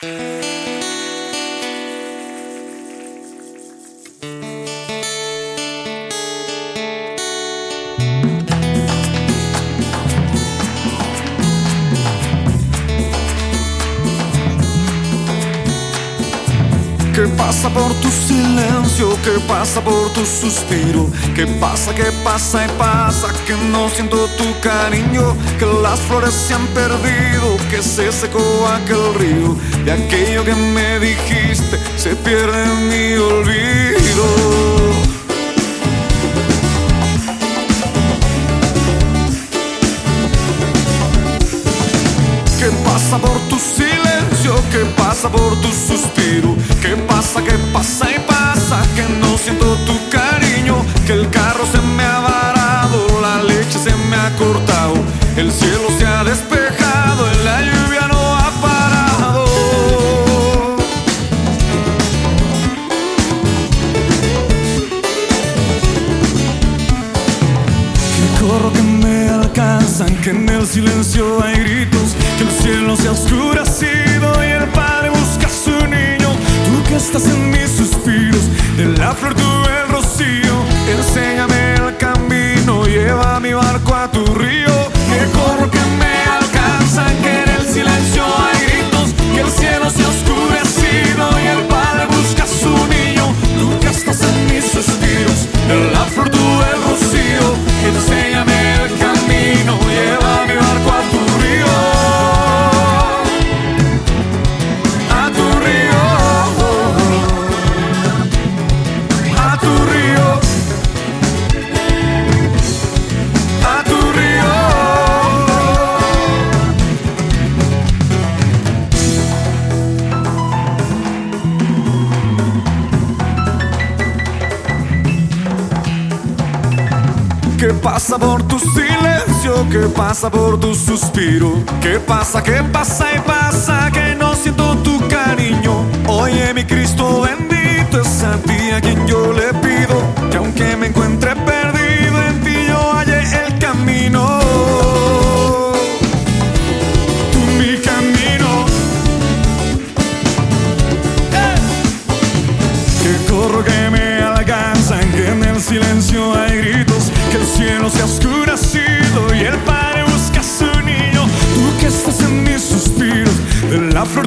Mm-hmm. ¿Qué pasa por tu silencio? ¿Qué pasa por tu suspiro? ¿Qué pasa, qué pasa y pasa? Que no siento tu cariño, que las flores se han perdido, que se secó aquel río. De aquello que me dijiste se pierde en mi olvido. ¿Qué pasa por tu silencio? ¿Qué pasa por tu suspiro? ¿Qué pasa, qué pasa y pasa? Que no siento tu cariño, que el carro se me ha varado, la leche se me ha cortado, el cielo se ha despejado, la lluvia no ha parado. Que corro que me alcanzan, que en el silencio hay gritos, que el cielo se ha oscurecido y el padre busca a su niño. Tú que estás en mis suspiros, de la flor tú el rocío, pasa por tu silencio? ¿Qué pasa por tu suspiro? ¿Qué pasa, qué pasa y pasa que no siento tu cariño? Oye mi Cristo bendito es a ti a quien yo le pido que aunque me encuentre perdido en ti yo halle el camino. Tú mi camino. Que corro que me alcanzan, que en el silencio hay gritos, cielo se ha oscurecido y el padre busca a su niño. Tú que estás en mis suspiros, de la flor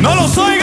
No lo soy.